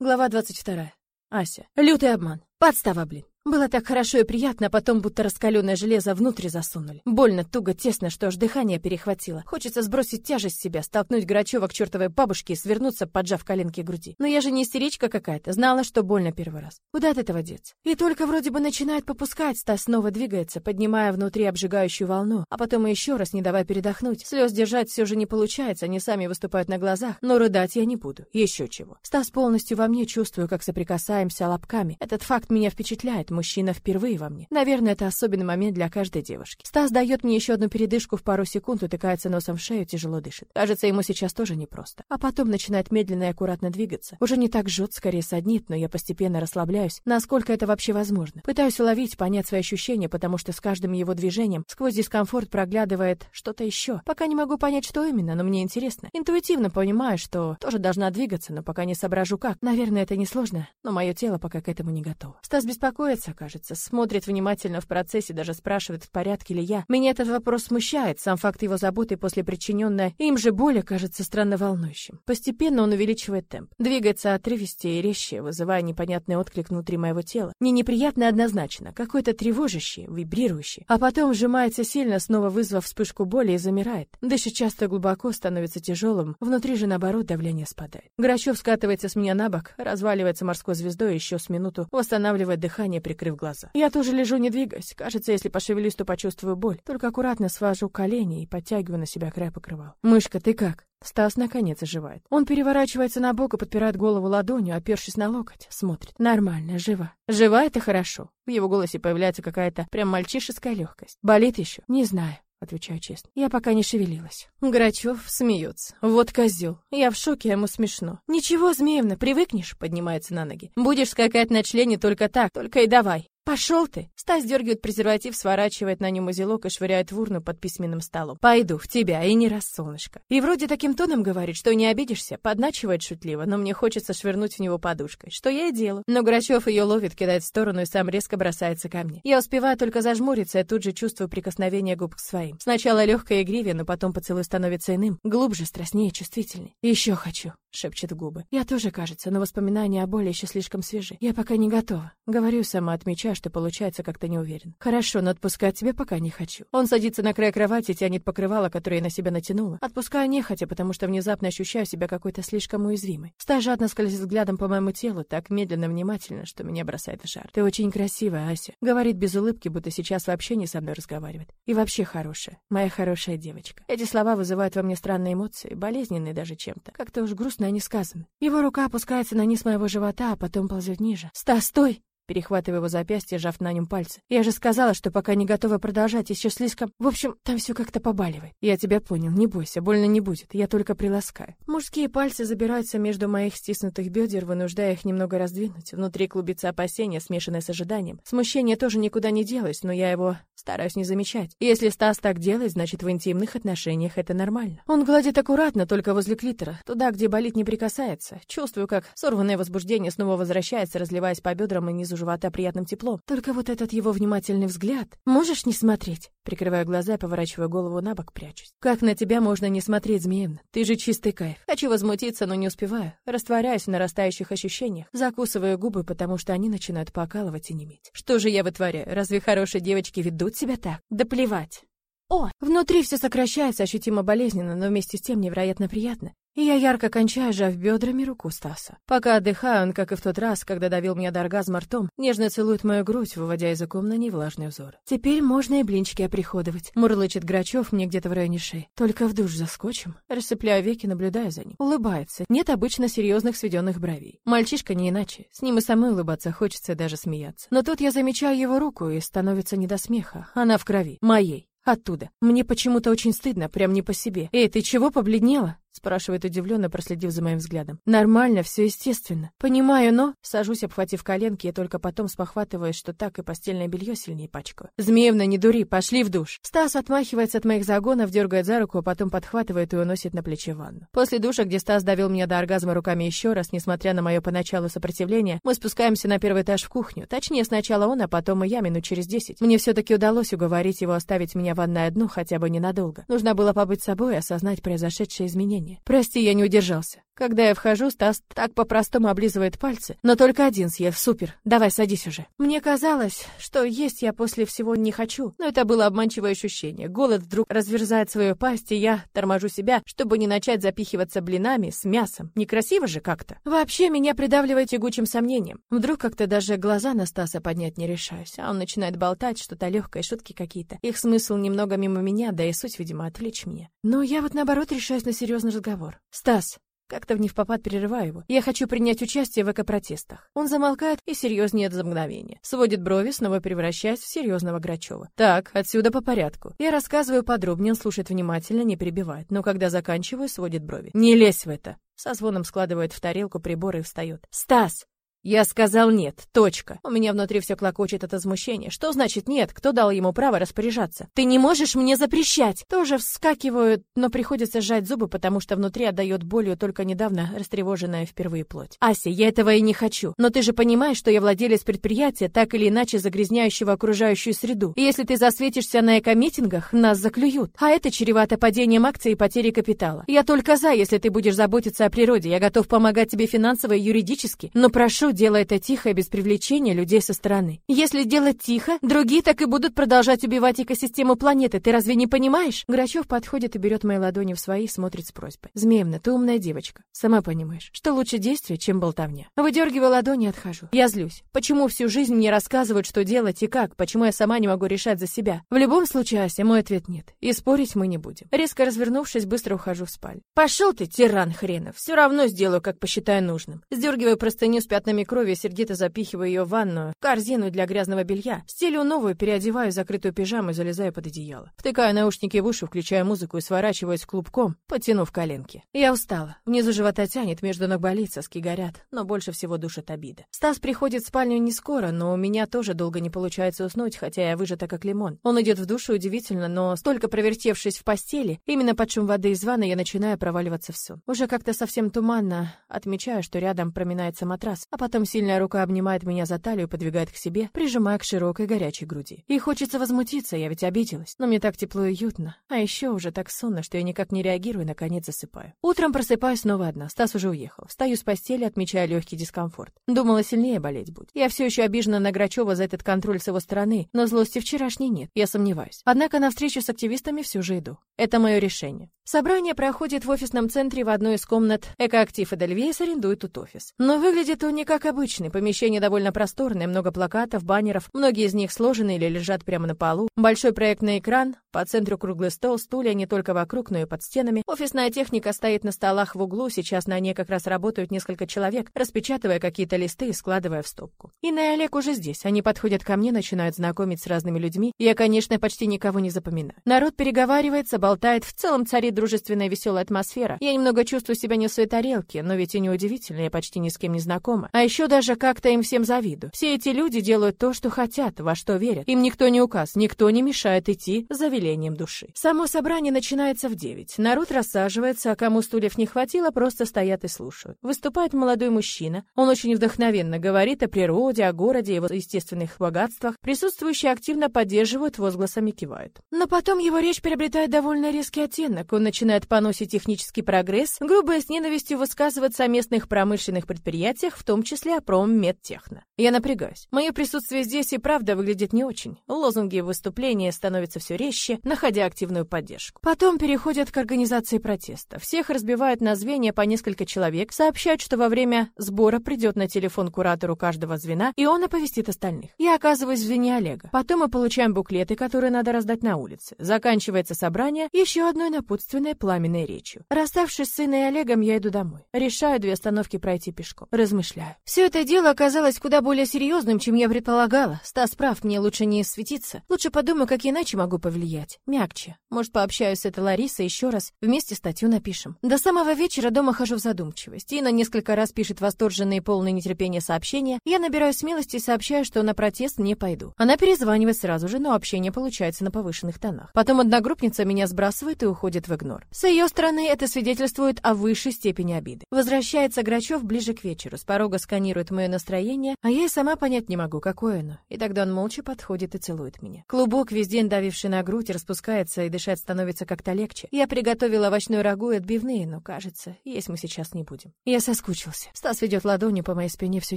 Глава 22. Ася. Лютый обман. Подстава, блин. Было так хорошо и приятно, а потом будто раскаленное железо внутрь засунули. Больно, туго, тесно, что аж дыхание перехватило. Хочется сбросить тяжесть с себя, столкнуть Грачева к чертовой бабушке и свернуться, поджав коленки груди. Но я же не истеричка какая-то, знала, что больно первый раз. Куда от этого деться? И только вроде бы начинает попускать, Стас снова двигается, поднимая внутри обжигающую волну, а потом еще раз, не давая передохнуть. Слез держать все же не получается, они сами выступают на глазах, но рыдать я не буду. Еще чего. Стас полностью во мне чувствую, как соприкасаемся лобками. Этот факт меня впечатляет, мужчина впервые во мне. Наверное, это особенный момент для каждой девушки. Стас дает мне еще одну передышку в пару секунд, утыкается носом в шею, тяжело дышит. Кажется, ему сейчас тоже непросто. А потом начинает медленно и аккуратно двигаться. Уже не так жжет, скорее саднит, но я постепенно расслабляюсь, насколько это вообще возможно. Пытаюсь уловить, понять свои ощущения, потому что с каждым его движением сквозь дискомфорт проглядывает что-то еще. Пока не могу понять, что именно, но мне интересно. Интуитивно понимаю, что тоже должна двигаться, но пока не соображу как. Наверное, это несложно, но мое тело пока к этому не готово. Стас беспокоится, кажется, смотрит внимательно в процессе, даже спрашивает, в порядке ли я. Меня этот вопрос смущает, сам факт его заботы после причиненной им же боли кажется странно волнующим. Постепенно он увеличивает темп, двигается отрывистее и резче, вызывая непонятный отклик внутри моего тела. Не неприятно однозначно, какой-то тревожащий, вибрирующий, а потом сжимается сильно, снова вызвав вспышку боли и замирает. Дышит часто глубоко, становится тяжелым, внутри же наоборот давление спадает. Грачев скатывается с меня на бок, разваливается морской звездой еще с минуту восстанавливает дыхание, прикрыв глаза. Я тоже лежу, не двигаясь. Кажется, если пошевелюсь, то почувствую боль. Только аккуратно свожу колени и подтягиваю на себя край покрывал. «Мышка, ты как?» Стас наконец оживает. Он переворачивается на бок и подпирает голову ладонью, опершись на локоть. Смотрит. Нормально, жива. Жива — это хорошо. В его голосе появляется какая-то прям мальчишеская легкость. Болит еще? Не знаю. Отвечаю честно. Я пока не шевелилась. Грачев смеется. Вот козел. Я в шоке, ему смешно. Ничего, Змеевна, привыкнешь, поднимается на ноги. Будешь скакать на члене только так, только и давай. «Пошел ты!» Стас дергает презерватив, сворачивает на нем узелок и швыряет в урну под письменным столом. «Пойду в тебя, и не раз, солнышко». И вроде таким тоном говорит, что не обидишься, подначивает шутливо, но мне хочется швырнуть в него подушкой, что я и делаю. Но Грачев ее ловит, кидает в сторону и сам резко бросается ко мне. Я успеваю только зажмуриться, и тут же чувствую прикосновение губ к своим. Сначала легкое игривее, но потом поцелуй становится иным, глубже, страстнее, чувствительней. «Еще хочу», — шепчет в губы. Я тоже, кажется, но воспоминания о боли еще слишком свежи. Я пока не готова. Говорю сама, отмечая, что получается как-то не уверен. Хорошо, но отпускать тебя пока не хочу. Он садится на край кровати, тянет покрывало, которое я на себя натянула. Отпускаю нехотя, потому что внезапно ощущаю себя какой-то слишком уязвимой. Стас жадно скользит взглядом по моему телу, так медленно, внимательно, что меня бросает в жар. Ты очень красивая, Ася. Говорит без улыбки, будто сейчас вообще не со мной разговаривает. И вообще хорошая. Моя хорошая девочка. Эти слова вызывают во мне странные эмоции, болезненные даже чем-то. Как-то уж грустно они сказаны. Его рука опускается на низ моего живота, а потом ползет ниже. Стас, стой! Перехватывая его запястье, сжав на нем пальцы. «Я же сказала, что пока не готова продолжать, еще слишком... В общем, там все как-то побаливает. Я тебя понял, не бойся, больно не будет, я только приласкаю». Мужские пальцы забираются между моих стиснутых бедер, вынуждая их немного раздвинуть. Внутри клубится опасение, смешанное с ожиданием. Смущение тоже никуда не делось, но я его стараюсь не замечать. Если Стас так делает, значит, в интимных отношениях это нормально. Он гладит аккуратно, только возле клитора, туда, где болит, не прикасается. Чувствую, как сорванное возбуждение снова возвращается, разливаясь по бедрам и низу живота приятным теплом. Только вот этот его внимательный взгляд. Можешь не смотреть? Прикрываю глаза, поворачиваю голову на бок, прячусь. Как на тебя можно не смотреть, Змеевна? Ты же чистый кайф. Хочу возмутиться, но не успеваю. Растворяюсь в нарастающих ощущениях. Закусываю губы, потому что они начинают покалывать и неметь. Что же я вытворяю? Разве хорошие девочки ведут себя так? Да плевать. О, внутри все сокращается ощутимо болезненно, но вместе с тем невероятно приятно. И я ярко кончаю, сжав бедрами руку Стаса. Пока отдыхаю, он, как и в тот раз, когда давил меня до оргазма ртом, нежно целует мою грудь, выводя языком на ней влажный взор. Теперь можно и блинчики оприходовать. Мурлычет Грачев мне где-то в районе шеи. Только в душ заскочим. Рассыпляю веки, наблюдая за ним. Улыбается. Нет обычно серьезных сведенных бровей. Мальчишка не иначе. С ним и самой улыбаться хочется, даже смеяться. Но тут я замечаю его руку, и становится не до смеха. Она в крови. Моей. Оттуда. Мне почему-то очень стыдно, прям не по себе. Эй, ты чего побледнела? Спрашивает удивленно, проследив за моим взглядом. Нормально, все естественно. Понимаю, но сажусь, обхватив коленки, и только потом спохватываюсь, что так и постельное белье сильнее пачкаю. Змеевна, не дури, пошли в душ. Стас отмахивается от моих загонов, дергает за руку, а потом подхватывает и уносит на плече ванну. После душа, где Стас давил меня до оргазма руками еще раз, несмотря на мое поначалу сопротивление, мы спускаемся на первый этаж в кухню. Точнее, сначала он, а потом и я минут через десять. Мне все-таки удалось уговорить его оставить меня в ванной одну хотя бы ненадолго. Нужно было побыть собой и осознать произошедшее изменение мгновение. Прости, я не удержался. Когда я вхожу, Стас так по-простому облизывает пальцы, но только один съев, супер. Давай, садись уже. Мне казалось, что есть я после всего не хочу, но это было обманчивое ощущение. Голод вдруг разверзает свою пасть, и я торможу себя, чтобы не начать запихиваться блинами с мясом. Некрасиво же как-то. Вообще меня придавливает тягучим сомнением. Вдруг как-то даже глаза на Стаса поднять не решаюсь, а он начинает болтать что-то легкое, шутки какие-то. Их смысл немного мимо меня, да и суть, видимо, отвлечь меня. Но я вот наоборот решаюсь на серьезный разговор. Стас, как-то в невпопад перерываю его. Я хочу принять участие в экопротестах. Он замолкает и серьезнеет за мгновение. Сводит брови, снова превращаясь в серьезного Грачева. Так, отсюда по порядку. Я рассказываю подробнее, он слушает внимательно, не перебивает. Но когда заканчиваю, сводит брови. Не лезь в это. Со звоном складывает в тарелку приборы и встает. «Стас, я сказал нет. Точка. У меня внутри все клокочет от возмущения. Что значит нет? Кто дал ему право распоряжаться? Ты не можешь мне запрещать. Тоже вскакивают, но приходится сжать зубы, потому что внутри отдает болью только недавно растревоженная впервые плоть. Ася, я этого и не хочу. Но ты же понимаешь, что я владелец предприятия, так или иначе загрязняющего окружающую среду. И если ты засветишься на эко-митингах, нас заклюют. А это чревато падением акций и потерей капитала. Я только за, если ты будешь заботиться о природе. Я готов помогать тебе финансово и юридически. Но прошу, делай это тихо и без привлечения людей со стороны. Если делать тихо, другие так и будут продолжать убивать экосистему планеты. Ты разве не понимаешь? Грачев подходит и берет мои ладони в свои и смотрит с просьбой. Змеевна, ты умная девочка. Сама понимаешь, что лучше действие, чем болтовня. Выдергиваю ладони и отхожу. Я злюсь. Почему всю жизнь мне рассказывают, что делать и как? Почему я сама не могу решать за себя? В любом случае, Ася, мой ответ нет. И спорить мы не будем. Резко развернувшись, быстро ухожу в спальню. Пошел ты, тиран хренов. Все равно сделаю, как посчитаю нужным. Сдергиваю простыню с пятнами крови, сердито запихиваю ее в ванную, в корзину для грязного белья, стелю новую, переодеваю закрытую пижаму и залезаю под одеяло. Втыкаю наушники в уши, включаю музыку и сворачиваюсь клубком, потянув коленки. Я устала. Внизу живота тянет, между ног болит, соски горят, но больше всего душит обида. Стас приходит в спальню не скоро, но у меня тоже долго не получается уснуть, хотя я выжата как лимон. Он идет в душу удивительно, но столько провертевшись в постели, именно под шум воды из ванны я начинаю проваливаться в сон. Уже как-то совсем туманно отмечаю, что рядом проминается матрас, а потом сильно Сильная рука обнимает меня за талию, подвигает к себе, прижимая к широкой горячей груди. И хочется возмутиться, я ведь обиделась. Но мне так тепло и уютно. А еще уже так сонно, что я никак не реагирую, наконец засыпаю. Утром просыпаюсь снова одна. Стас уже уехал. Встаю с постели, отмечая легкий дискомфорт. Думала, сильнее болеть будет. Я все еще обижена на Грачева за этот контроль с его стороны, но злости вчерашней нет. Я сомневаюсь. Однако на встречу с активистами все же иду. Это мое решение. Собрание проходит в офисном центре в одной из комнат. Экоактив Эдельвейс арендует тут офис. Но выглядит он не как обычный обычный. Помещение довольно просторное, много плакатов, баннеров. Многие из них сложены или лежат прямо на полу. Большой проектный экран, по центру круглый стол, стулья не только вокруг, но и под стенами. Офисная техника стоит на столах в углу. Сейчас на ней как раз работают несколько человек, распечатывая какие-то листы и складывая в стопку. Инна и Олег уже здесь. Они подходят ко мне, начинают знакомить с разными людьми. Я, конечно, почти никого не запоминаю. Народ переговаривается, болтает. В целом царит дружественная веселая атмосфера. Я немного чувствую себя не в своей тарелке, но ведь и неудивительно, я почти ни с кем не знакома. А еще даже как-то им всем завидую. Все эти люди делают то, что хотят, во что верят. Им никто не указ, никто не мешает идти за велением души. Само собрание начинается в девять. Народ рассаживается, а кому стульев не хватило, просто стоят и слушают. Выступает молодой мужчина. Он очень вдохновенно говорит о природе, о городе, и его естественных богатствах. Присутствующие активно поддерживают, возгласами кивают. Но потом его речь приобретает довольно резкий оттенок. Он начинает поносить технический прогресс, грубо и с ненавистью высказываться о местных промышленных предприятиях, в том числе пром Проммедтехно. Я напрягаюсь. Мое присутствие здесь и правда выглядит не очень. Лозунги и выступления становятся все резче, находя активную поддержку. Потом переходят к организации протеста. Всех разбивают на звенья по несколько человек, сообщают, что во время сбора придет на телефон куратору каждого звена, и он оповестит остальных. Я оказываюсь в звене Олега. Потом мы получаем буклеты, которые надо раздать на улице. Заканчивается собрание еще одной напутственной пламенной речью. Расставшись с сыном и Олегом, я иду домой. Решаю две остановки пройти пешком. Размышляю. Все это дело оказалось куда более серьезным, чем я предполагала. Стас прав, мне лучше не светиться. Лучше подумаю, как иначе могу повлиять. Мягче. Может, пообщаюсь с этой Ларисой еще раз, вместе статью напишем. До самого вечера дома хожу в задумчивости. Инна несколько раз пишет восторженные полные нетерпения сообщения. Я набираю смелости и сообщаю, что на протест не пойду. Она перезванивает сразу же, но общение получается на повышенных тонах. Потом одногруппница меня сбрасывает и уходит в игнор. С ее стороны это свидетельствует о высшей степени обиды. Возвращается Грачев ближе к вечеру. С порога сканирует мое настроение, а я и сама понять не могу, какое оно. И тогда он молча подходит и целует меня. Клубок, весь день давивший на грудь, распускается, и дышать становится как-то легче. Я приготовила овощной рагу и отбивные, но, кажется, есть мы сейчас не будем. Я соскучился. Стас ведет ладонью по моей спине все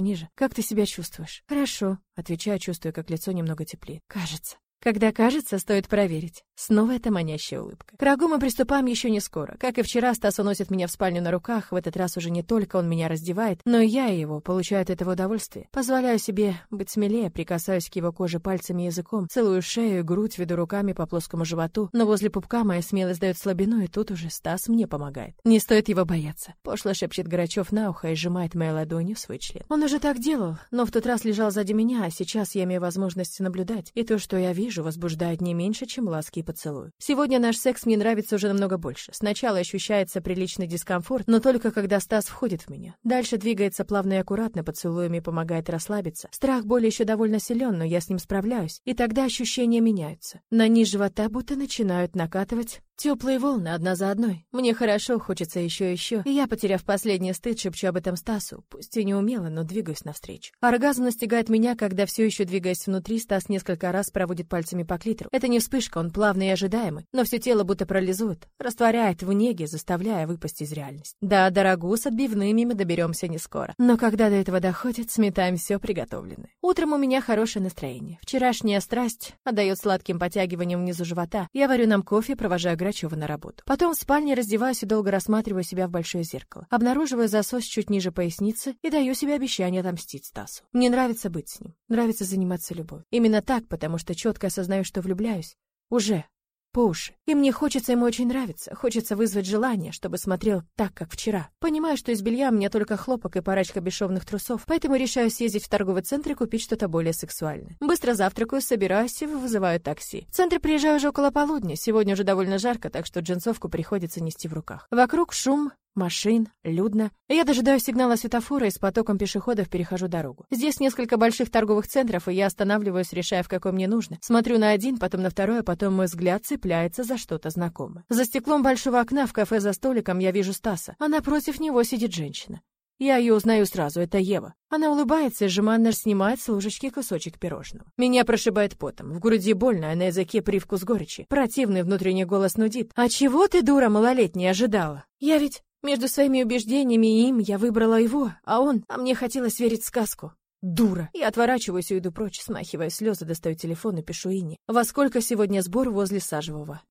ниже. Как ты себя чувствуешь? Хорошо, отвечаю, чувствуя, как лицо немного теплее. Кажется. Когда кажется, стоит проверить. Снова эта манящая улыбка. К рагу мы приступаем еще не скоро. Как и вчера, Стас уносит меня в спальню на руках. В этот раз уже не только он меня раздевает, но и я и его получаю от этого удовольствие. Позволяю себе быть смелее, прикасаюсь к его коже пальцами и языком, целую шею грудь, веду руками по плоскому животу, но возле пупка моя смелость дает слабину, и тут уже Стас мне помогает. Не стоит его бояться. Пошло шепчет Горачев на ухо и сжимает моей ладонью свой член. Он уже так делал, но в тот раз лежал сзади меня, а сейчас я имею возможность наблюдать. И то, что я вижу, возбуждает не меньше, чем ласки поцелую. Сегодня наш секс мне нравится уже намного больше. Сначала ощущается приличный дискомфорт, но только когда Стас входит в меня. Дальше двигается плавно и аккуратно, поцелуями помогает расслабиться. Страх боли еще довольно силен, но я с ним справляюсь. И тогда ощущения меняются. На низ живота будто начинают накатывать Теплые волны одна за одной. Мне хорошо, хочется еще и еще. Я, потеряв последний стыд, шепчу об этом Стасу. Пусть и не умело, но двигаюсь навстречу. Оргазм настигает меня, когда все еще двигаясь внутри, Стас несколько раз проводит пальцами по клитору. Это не вспышка, он плавный и ожидаемый, но все тело будто парализует, растворяет в неге, заставляя выпасть из реальности. Да, дорогу с отбивными мы доберемся не скоро. Но когда до этого доходит, сметаем все приготовленное. Утром у меня хорошее настроение. Вчерашняя страсть отдает сладким потягиванием внизу живота. Я варю нам кофе, провожаю Грачева на работу. Потом в спальне раздеваюсь и долго рассматриваю себя в большое зеркало. Обнаруживаю засос чуть ниже поясницы и даю себе обещание отомстить Стасу. Мне нравится быть с ним, нравится заниматься любовью. Именно так, потому что четко осознаю, что влюбляюсь. Уже по уши. И мне хочется ему очень нравиться, хочется вызвать желание, чтобы смотрел так, как вчера. Понимаю, что из белья мне только хлопок и парочка бесшовных трусов, поэтому решаю съездить в торговый центр и купить что-то более сексуальное. Быстро завтракаю, собираюсь и вызываю такси. В центр приезжаю уже около полудня, сегодня уже довольно жарко, так что джинсовку приходится нести в руках. Вокруг шум, машин, людно. Я дожидаюсь сигнала светофора и с потоком пешеходов перехожу дорогу. Здесь несколько больших торговых центров, и я останавливаюсь, решая, в какой мне нужно. Смотрю на один, потом на второй, а потом мой взгляд цепляется за что-то знакомое. За стеклом большого окна в кафе за столиком я вижу Стаса, а напротив него сидит женщина. Я ее узнаю сразу, это Ева. Она улыбается и жеманно снимает с ложечки кусочек пирожного. Меня прошибает потом, в груди больно, а на языке привкус горечи. Противный внутренний голос нудит. «А чего ты, дура малолетняя, ожидала? Я ведь между своими убеждениями и им я выбрала его, а он, а мне хотелось верить в сказку. Дура. Я отворачиваюсь и иду прочь, смахивая слезы, достаю телефон и пишу Ине. Во сколько сегодня сбор возле Сажевого?